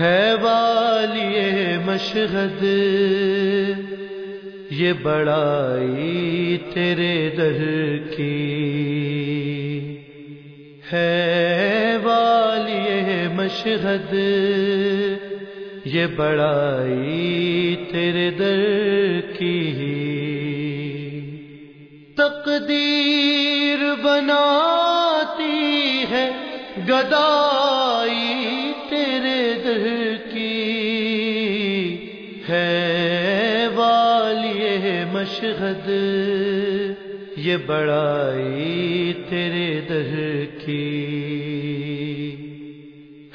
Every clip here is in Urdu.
ہے والی مشہد یہ بڑائی تیرے در کی۔ ہے والی مشہد یہ بڑائی تیرے در کی۔ تقدیر بناتی ہے گدائی تیرے در کی ہے والی مشہد، یہ بڑائی تیرے در کی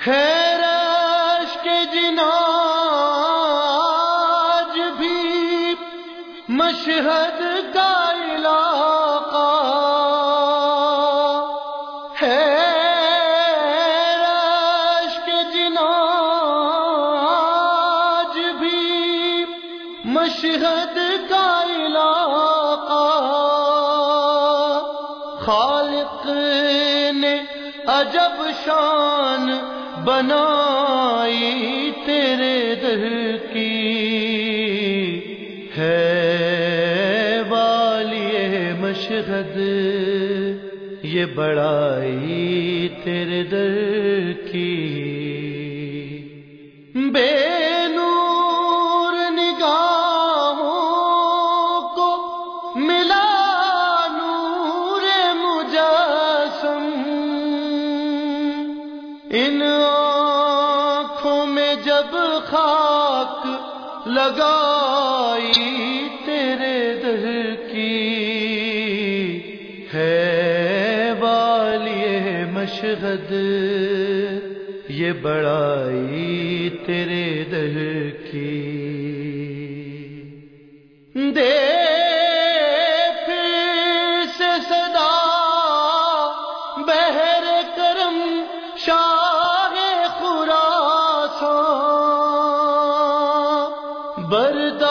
ہے رش کے جناج بھی مشہد کا علاقہ ہے مشہد کا علاقہ خالق نے عجب شان بنائی تیرے در کی ہے والی مشہد، یہ بڑائی تیرے در کی۔ بے خاک لگائی تیرے در کی ہے والی مشغد یہ بڑائی تیرے در کی دے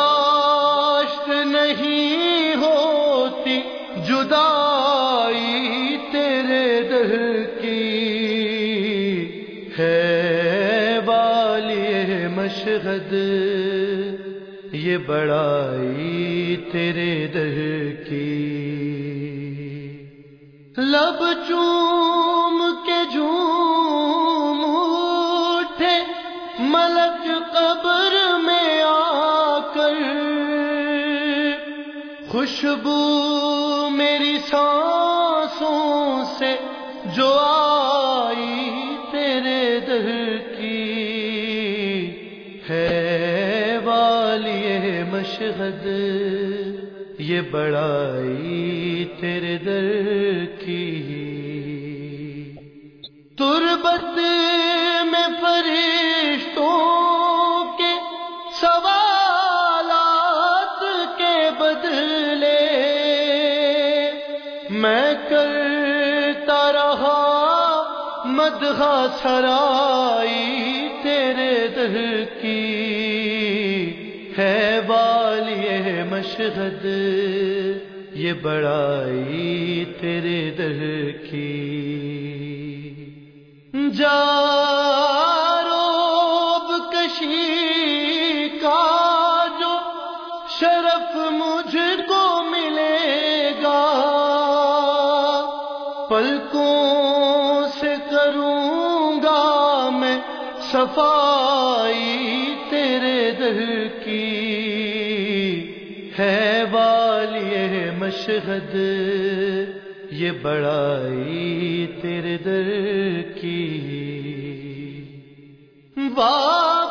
برداشت نہیں ہوتی جدائی تیرے در کی۔ ہے والی مشہد، یہ بڑائی تیرے در کی۔ لب چوم خوشبو میری سانسوں سے جو آئی تیرے در کی ہے والی مشہد یہ بڑائی تیرے در کی۔ تربت میں کرتا رہا، مدغا سرائی تیرے در کی۔ ہے والی مشہد یہ بڑائی تیرے در کی۔ جاروب پلکوں سے کروں گا میں صفائی تیرے در کی۔ ہے والی مشہد، یہ بڑائی تیرے در کی۔ وابستہ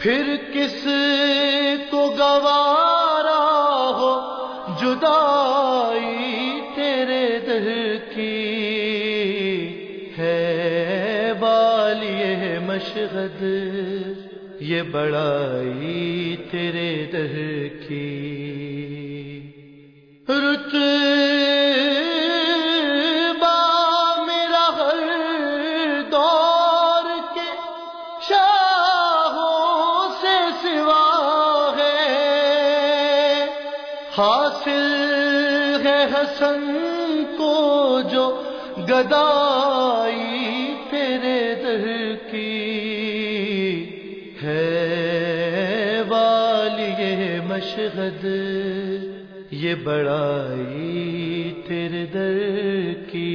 پھر کس کو گوارا ہو جدائی تیرے در کی ہے والی مشہد یہ بڑائی تیرے در کی رت حاصل ہے حسن کو جو گدائی تیرے در کی ہے والی مشغد یہ بڑائی تیرے در کی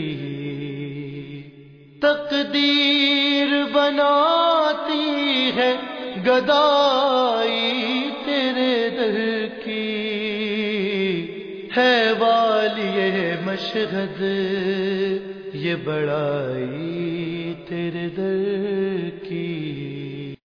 تقدیر بناتی ہے گدائی ہے والی مشغد یہ بڑائی تیرے در کی